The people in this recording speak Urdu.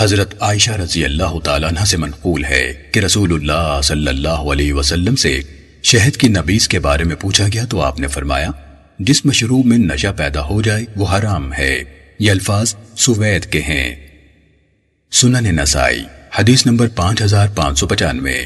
حضرت عائشہ رضی اللہ تعالیٰ عنہ سے منقول ہے کہ رسول اللہ صلی اللہ علیہ وسلم سے شہد کی نبیس کے بارے میں پوچھا گیا تو آپ نے فرمایا، جس مشروب میں نشہ پیدا ہو جائے وہ حرام ہے، یہ الفاظ سوید کے ہیں۔ سنن نسائی، حدیث نمبر پانچ ہزار پانچ سو پچانوے۔